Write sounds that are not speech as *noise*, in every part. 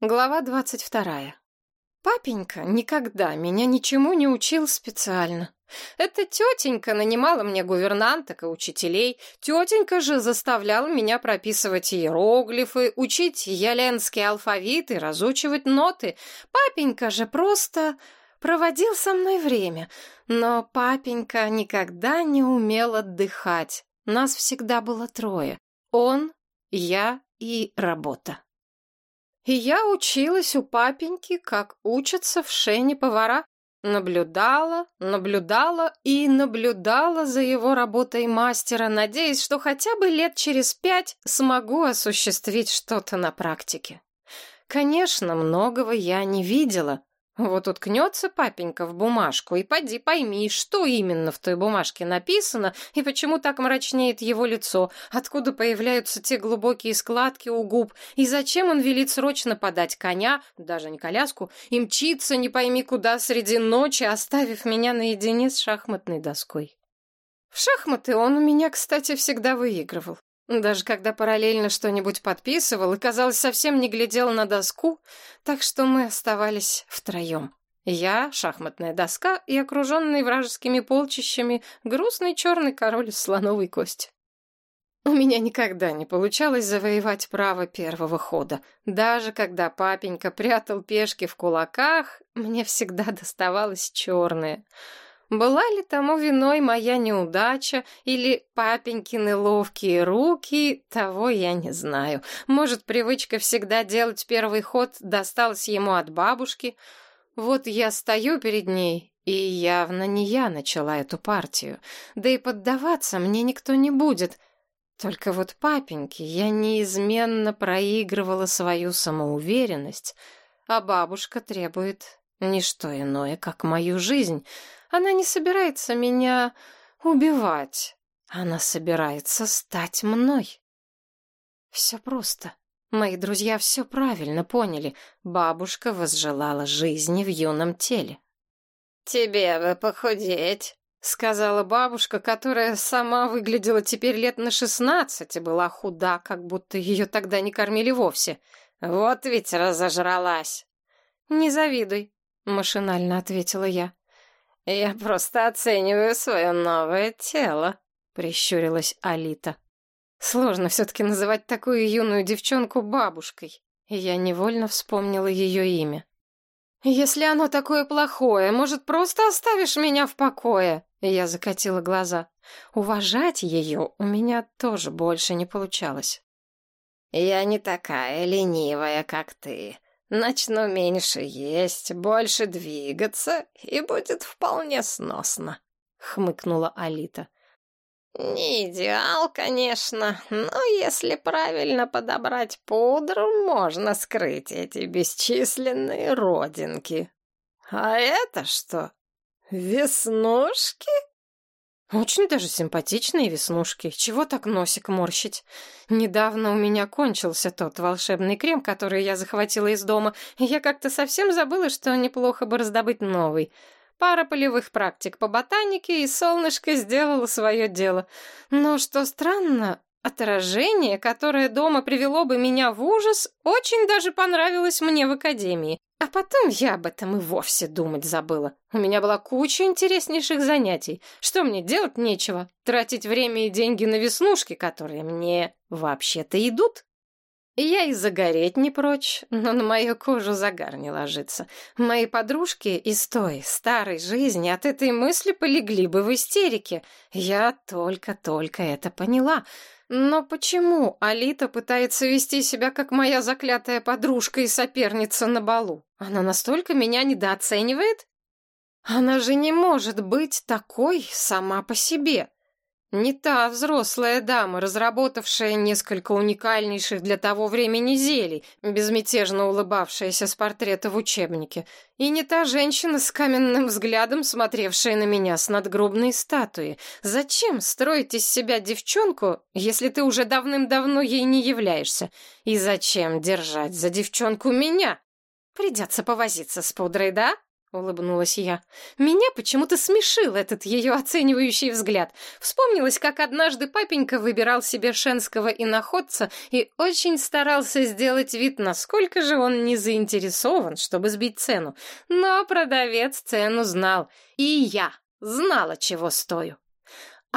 Глава двадцать вторая. Папенька никогда меня ничему не учил специально. Эта тетенька нанимала мне гувернанток и учителей. Тетенька же заставляла меня прописывать иероглифы, учить яленский алфавит и разучивать ноты. Папенька же просто проводил со мной время. Но папенька никогда не умел отдыхать. Нас всегда было трое. Он, я и работа. И я училась у папеньки, как учатся в шене повара. Наблюдала, наблюдала и наблюдала за его работой мастера, надеясь, что хотя бы лет через пять смогу осуществить что-то на практике. Конечно, многого я не видела, вот уткнется папенька в бумажку, и поди пойми, что именно в той бумажке написано, и почему так мрачнеет его лицо, откуда появляются те глубокие складки у губ, и зачем он велит срочно подать коня, даже не коляску, и мчиться не пойми куда среди ночи, оставив меня наедине с шахматной доской. В шахматы он у меня, кстати, всегда выигрывал. Даже когда параллельно что-нибудь подписывал и, казалось, совсем не глядел на доску, так что мы оставались втроем. Я, шахматная доска и окруженный вражескими полчищами грустный черный король из слоновой кости. У меня никогда не получалось завоевать право первого хода. Даже когда папенька прятал пешки в кулаках, мне всегда доставалось черное — была ли тому виной моя неудача или папенькины ловкие руки, того я не знаю. Может, привычка всегда делать первый ход досталась ему от бабушки. Вот я стою перед ней, и явно не я начала эту партию. Да и поддаваться мне никто не будет. Только вот папеньке я неизменно проигрывала свою самоуверенность, а бабушка требует не что иное, как мою жизнь — она не собирается меня убивать. Она собирается стать мной. Все просто. Мои друзья все правильно поняли. Бабушка возжелала жизни в юном теле. «Тебе бы похудеть», — сказала бабушка, которая сама выглядела теперь лет на шестнадцать и была худа, как будто ее тогда не кормили вовсе. «Вот ведь разожралась». «Не завидуй», — машинально ответила я. «Я просто оцениваю свое новое тело», — прищурилась Алита. «Сложно все-таки называть такую юную девчонку бабушкой». Я невольно вспомнила ее имя. «Если оно такое плохое, может, просто оставишь меня в покое?» Я закатила глаза. Уважать ее у меня тоже больше не получалось. «Я не такая ленивая, как ты», Начну меньше есть, больше двигаться, и будет вполне сносно», — хмыкнула Алита. «Не идеал, конечно, но если правильно подобрать пудру, можно скрыть эти бесчисленные родинки. А это что, веснушки?» Очень даже симпатичные веснушки. Чего так носик морщить? Недавно у меня кончился тот волшебный крем, который я захватила из дома, и я как-то совсем забыла, что неплохо бы раздобыть новый. Пара полевых практик по ботанике, и солнышко сделало свое дело. Но что странно, отражение, которое дома привело бы меня в ужас, очень даже понравилось мне в академии. А потом я об этом и вовсе думать забыла. У меня была куча интереснейших занятий. Что мне делать нечего? Тратить время и деньги на веснушки, которые мне вообще-то идут? Я и загореть не прочь, но на мою кожу загар не ложится. Мои подружки из той старой жизни от этой мысли полегли бы в истерике. Я только-только это поняла — но почему Алита пытается вести себя как моя заклятая подружка и соперница на балу? Она настолько меня недооценивает? Она же не может быть такой сама по себе. Не та взрослая дама, разработавшая несколько уникальнейших для того времени зелий, безмятежно улыбавшаяся с портрета в учебнике, и не та женщина с каменным взглядом, смотревшая на меня с надгробной статуи. Зачем строить из себя девчонку, если ты уже давным-давно ей не являешься? И зачем держать за девчонку меня? Придется повозиться с пудрой, да? — улыбнулась я. Меня почему-то смешил этот ее оценивающий взгляд. Вспомнилось, как однажды папенька выбирал себе шенского иноходца и очень старался сделать вид, насколько же он не заинтересован, чтобы сбить цену. Но продавец цену знал, и я знала, чего стою.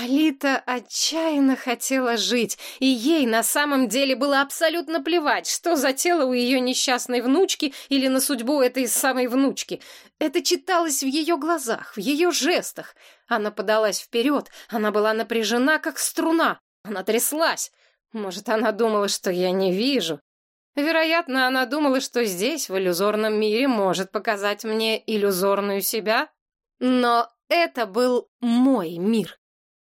Алита отчаянно хотела жить, и ей на самом деле было абсолютно плевать, что за тело у ее несчастной внучки или на судьбу этой самой внучки. Это читалось в ее глазах, в ее жестах. Она подалась вперед, она была напряжена, как струна. Она тряслась. Может, она думала, что я не вижу. Вероятно, она думала, что здесь, в иллюзорном мире, может показать мне иллюзорную себя. Но это был мой мир.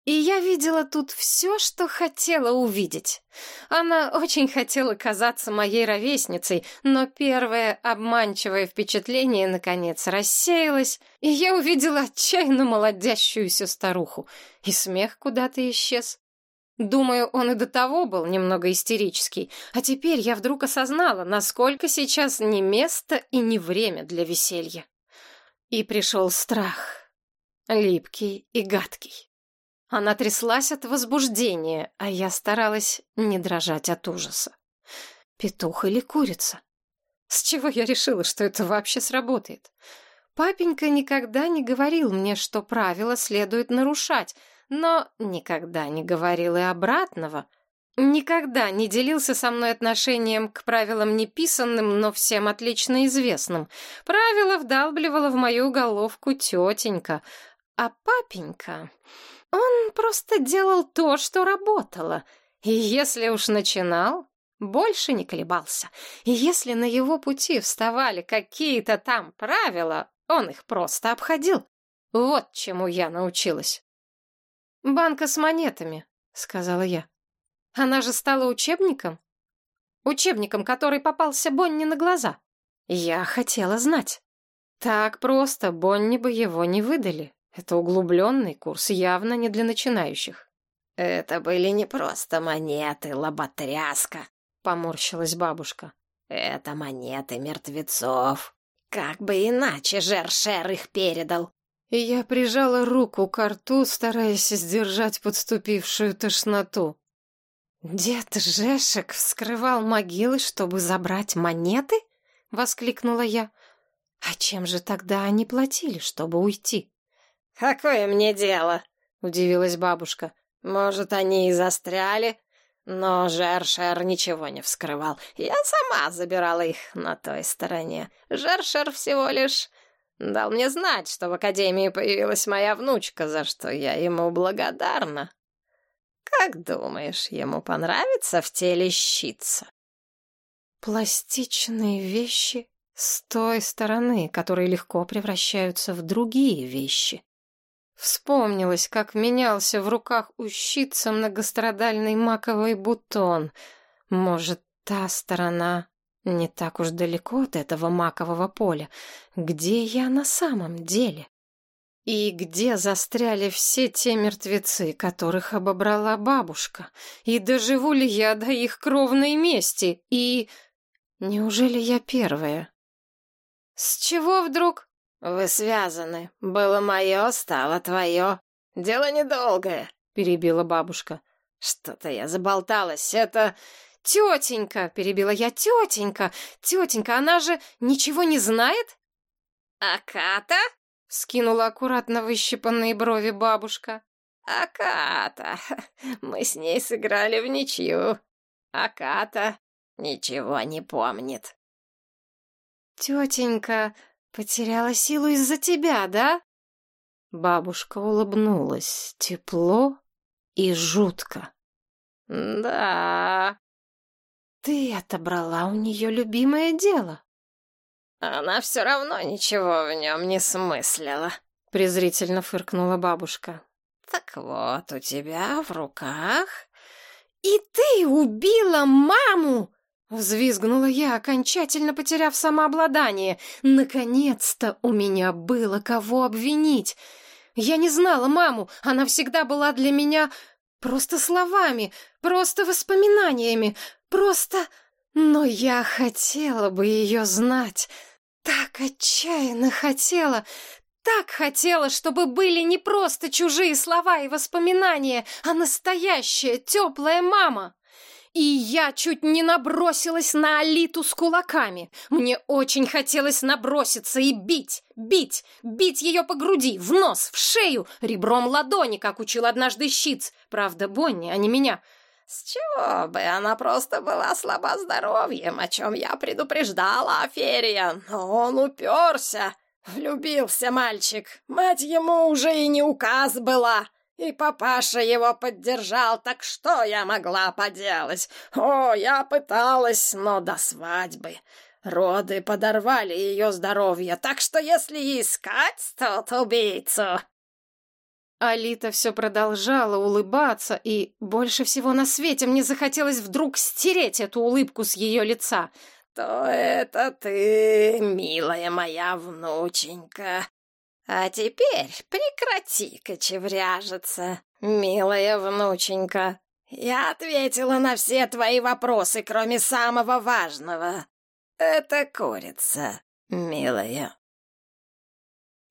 И я видела тут все, что хотела увидеть. Она очень хотела казаться моей ровесницей, но первое обманчивое впечатление, наконец, рассеялось, и я увидела отчаянно молодящуюся старуху, и смех куда-то исчез. Думаю, он и до того был немного истерический, а теперь я вдруг осознала, насколько сейчас не место и не время для веселья. И пришел страх, липкий и гадкий. Она тряслась от возбуждения, а я старалась не дрожать от ужаса. Петух или курица? С чего я решила, что это вообще сработает? Папенька никогда не говорил мне, что правила следует нарушать, но никогда не говорил и обратного. Никогда не делился со мной отношением к правилам неписанным, но всем отлично известным. Правила вдалбливала в мою головку тетенька, а папенька... Он просто делал то, что работало. И если уж начинал, больше не колебался. И если на его пути вставали какие-то там правила, он их просто обходил. Вот чему я научилась. «Банка с монетами», — сказала я. «Она же стала учебником?» Учебником, который попался Бонни на глаза. Я хотела знать. Так просто Бонни бы его не выдали. Это углубленный курс, явно не для начинающих. Это были не просто монеты, лоботряска, поморщилась бабушка. Это монеты мертвецов. Как бы иначе Жершер их передал. И я прижала руку к рту, стараясь сдержать подступившую тошноту. «Дед Жешек вскрывал могилы, чтобы забрать монеты?» — воскликнула я. «А чем же тогда они платили, чтобы уйти?» «Какое мне дело?» — удивилась бабушка. «Может, они и застряли?» Но Жершер ничего не вскрывал. Я сама забирала их на той стороне. Жершер всего лишь дал мне знать, что в академии появилась моя внучка, за что я ему благодарна. Как думаешь, ему понравится в теле щица? Пластичные вещи с той стороны, которые легко превращаются в другие вещи. Вспомнилось, как менялся в руках у щица многострадальный маковый бутон. Может, та сторона не так уж далеко от этого макового поля. Где я на самом деле? И где застряли все те мертвецы, которых обобрала бабушка? И доживу ли я до их кровной мести? И... Неужели я первая? С чего вдруг? «Вы связаны. Было мое, стало твое. Дело недолгое», — перебила бабушка. «Что-то я заболталась. Это...» «Тетенька!» — перебила я. «Тетенька! Тетенька, она же ничего не знает?» «Аката?» — скинула аккуратно выщипанные брови бабушка. «Аката! Мы с ней сыграли в ничью. Аката ничего не помнит». «Тетенька!» Потеряла силу из-за тебя, да? Бабушка улыбнулась тепло и жутко. Да. Ты отобрала у нее любимое дело. Она все равно ничего в нем не смыслила, презрительно фыркнула бабушка. Так вот, у тебя в руках... И ты убила маму! Взвизгнула я, окончательно потеряв самообладание. Наконец-то у меня было кого обвинить. Я не знала маму, она всегда была для меня просто словами, просто воспоминаниями, просто... Но я хотела бы ее знать. Так отчаянно хотела, так хотела, чтобы были не просто чужие слова и воспоминания, а настоящая теплая мама. И я чуть не набросилась на Алиту с кулаками. Мне очень хотелось наброситься и бить, бить, бить ее по груди, в нос, в шею, ребром ладони, как учил однажды Щиц. Правда, Бонни, а не меня. С чего бы, она просто была слаба здоровьем, о чем я предупреждала Аферия, но он уперся. Влюбился мальчик, мать ему уже и не указ была. И папаша его поддержал, так что я могла поделать? О, я пыталась, но до свадьбы. Роды подорвали ее здоровье, так что если искать тот убийцу... Алита все продолжала улыбаться, и больше всего на свете мне захотелось вдруг стереть эту улыбку с ее лица. «То это ты, милая моя внученька. А теперь прекрати кочевряжиться, милая внученька. Я ответила на все твои вопросы, кроме самого важного. Это курица, милая.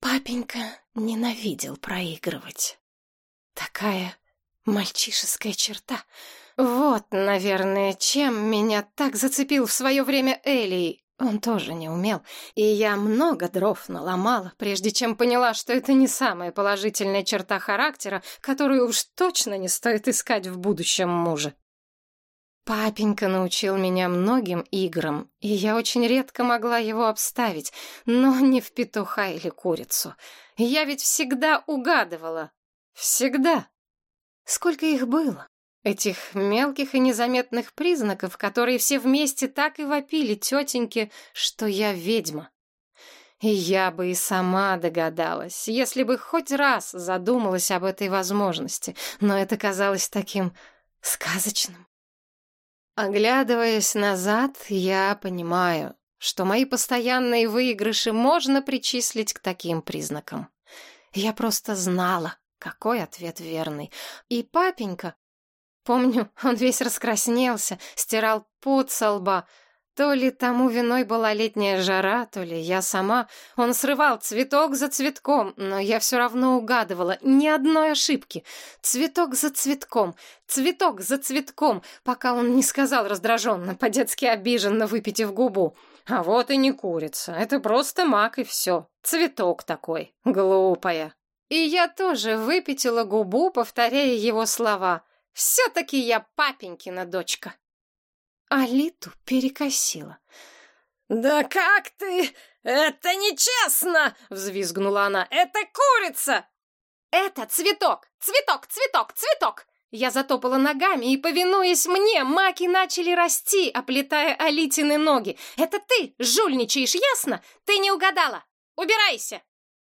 Папенька ненавидел проигрывать. Такая мальчишеская черта. Вот, наверное, чем меня так зацепил в свое время Элий. Он тоже не умел, и я много дров наломала, прежде чем поняла, что это не самая положительная черта характера, которую уж точно не стоит искать в будущем муже. Папенька научил меня многим играм, и я очень редко могла его обставить, но не в петуха или курицу. Я ведь всегда угадывала. Всегда. Сколько их было? Этих мелких и незаметных признаков, которые все вместе так и вопили тетеньке, что я ведьма. И я бы и сама догадалась, если бы хоть раз задумалась об этой возможности, но это казалось таким сказочным. Оглядываясь назад, я понимаю, что мои постоянные выигрыши можно причислить к таким признакам. Я просто знала, какой ответ верный. И папенька Помню, *laughs* он весь раскраснелся, стирал пот со лба. То ли тому виной была летняя жара, то ли я сама. Он срывал цветок за цветком, но я все равно угадывала. Ни одной ошибки. Цветок за цветком, цветок за цветком, пока он не сказал раздраженно, по-детски обиженно выпитив губу. А вот и не курица, это просто мак и все. Цветок такой, глупая. И я тоже выпятила губу, повторяя его слова — все-таки я папенькина дочка. Алиту перекосила. «Да как ты? Это нечестно!» — взвизгнула она. «Это курица!» «Это цветок! Цветок, цветок, цветок!» Я затопала ногами, и, повинуясь мне, маки начали расти, оплетая Алитины ноги. «Это ты жульничаешь, ясно? Ты не угадала! Убирайся!»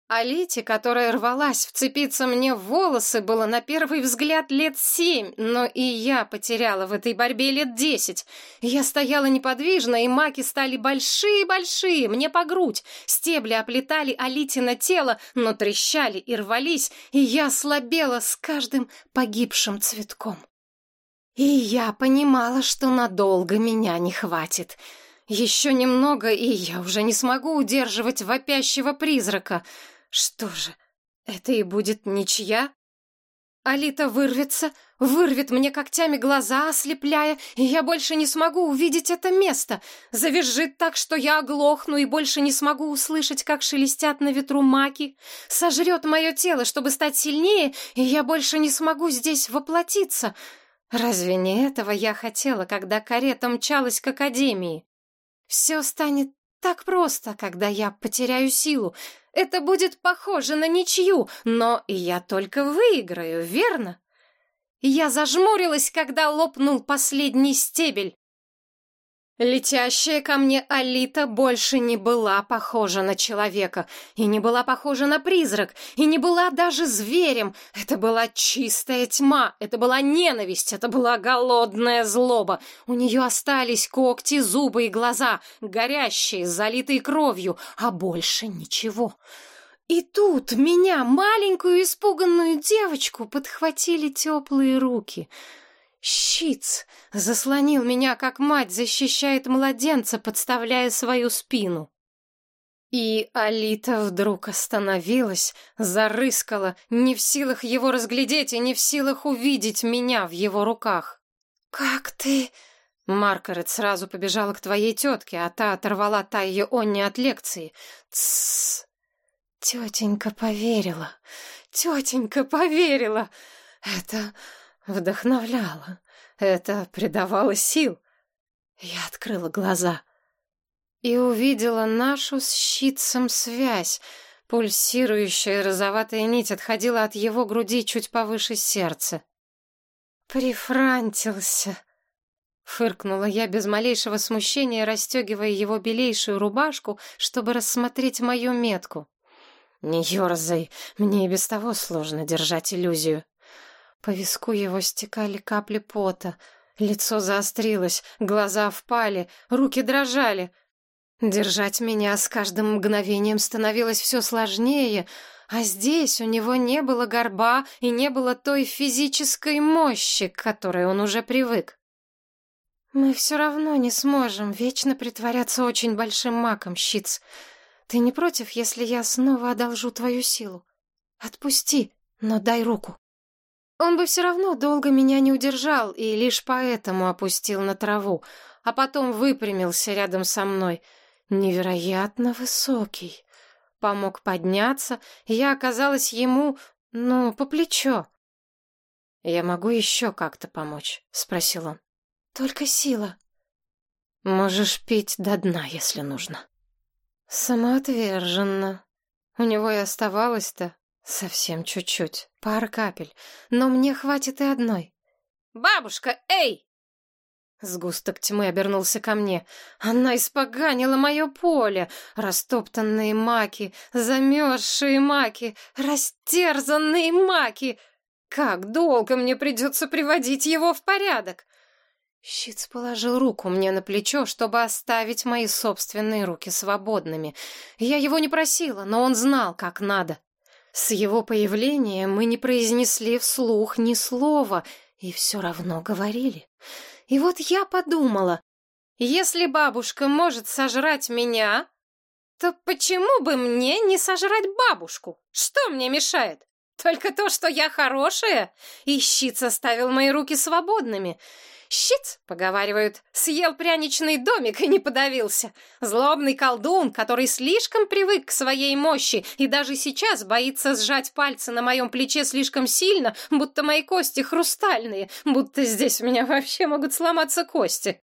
Алите, которая рвалась вцепиться мне в волосы, было на первый взгляд лет семь, но и я потеряла в этой борьбе лет десять. Я стояла неподвижно, и маки стали большие-большие, мне по грудь. Стебли оплетали Алите на тело, но трещали и рвались, и я слабела с каждым погибшим цветком. И я понимала, что надолго меня не хватит. Еще немного, и я уже не смогу удерживать вопящего призрака — что же, это и будет ничья? Алита вырвется, вырвет мне когтями глаза, ослепляя, и я больше не смогу увидеть это место. Завизжит так, что я оглохну и больше не смогу услышать, как шелестят на ветру маки. Сожрет мое тело, чтобы стать сильнее, и я больше не смогу здесь воплотиться. Разве не этого я хотела, когда карета мчалась к академии? Все станет так просто, когда я потеряю силу. Это будет похоже на ничью, но я только выиграю, верно? Я зажмурилась, когда лопнул последний стебель. Летящая ко мне Алита больше не была похожа на человека, и не была похожа на призрак, и не была даже зверем. Это была чистая тьма, это была ненависть, это была голодная злоба. У нее остались когти, зубы и глаза, горящие, залитые кровью, а больше ничего. И тут меня, маленькую испуганную девочку, подхватили теплые руки — Щиц заслонил меня, как мать защищает младенца, подставляя свою спину. И Алита вдруг остановилась, зарыскала, не в силах его разглядеть и не в силах увидеть меня в его руках. «Как ты...» Маргарет сразу побежала к твоей тетке, а та оторвала Тайе Онни от лекции. Тссс. Тетенька поверила. Тетенька поверила. Это вдохновляло. Это придавало сил. Я открыла глаза и увидела нашу с щитцем связь. Пульсирующая розоватая нить отходила от его груди чуть повыше сердца. Прифрантился. Фыркнула я без малейшего смущения, расстегивая его белейшую рубашку, чтобы рассмотреть мою метку. «Не ерзай, мне и без того сложно держать иллюзию». По виску его стекали капли пота, лицо заострилось, глаза впали, руки дрожали. Держать меня с каждым мгновением становилось все сложнее, а здесь у него не было горба и не было той физической мощи, к которой он уже привык. «Мы все равно не сможем вечно притворяться очень большим маком, Щиц. Ты не против, если я снова одолжу твою силу? Отпусти, но дай руку». Он бы все равно долго меня не удержал и лишь поэтому опустил на траву, а потом выпрямился рядом со мной. Невероятно высокий. Помог подняться, я оказалась ему, ну, по плечо. «Я могу еще как-то помочь?» — спросил он. Только сила. Можешь пить до дна, если нужно. Самоотверженно. У него и оставалось-то совсем чуть-чуть, пара капель, но мне хватит и одной. «Бабушка, эй!» Сгусток тьмы обернулся ко мне. Она испоганила мое поле. Растоптанные маки, замерзшие маки, растерзанные маки. Как долго мне придется приводить его в порядок? Щиц положил руку мне на плечо, чтобы оставить мои собственные руки свободными. Я его не просила, но он знал, как надо. С его появлением мы не произнесли вслух ни слова, и все равно говорили. И вот я подумала, если бабушка может сожрать меня, то почему бы мне не сожрать бабушку? Что мне мешает? Только то, что я хорошая, и щит оставил мои руки свободными. Щит, поговаривают, съел пряничный домик и не подавился. Злобный колдун, который слишком привык к своей мощи и даже сейчас боится сжать пальцы на моем плече слишком сильно, будто мои кости хрустальные, будто здесь у меня вообще могут сломаться кости.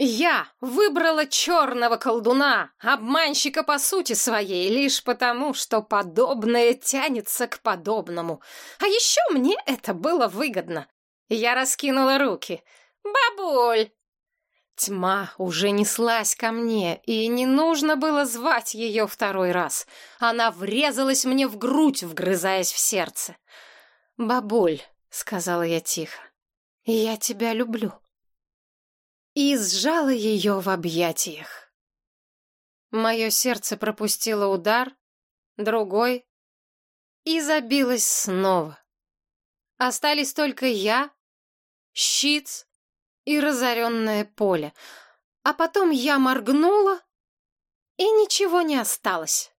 Я выбрала черного колдуна, обманщика по сути своей, лишь потому, что подобное тянется к подобному. А еще мне это было выгодно. Я раскинула руки. «Бабуль!» Тьма уже неслась ко мне, и не нужно было звать ее второй раз. Она врезалась мне в грудь, вгрызаясь в сердце. «Бабуль», — сказала я тихо, — «я тебя люблю». И сжала ее в объятиях. Мое сердце пропустило удар, другой, и забилось снова. Остались только я, щит и разоренное поле. А потом я моргнула, и ничего не осталось.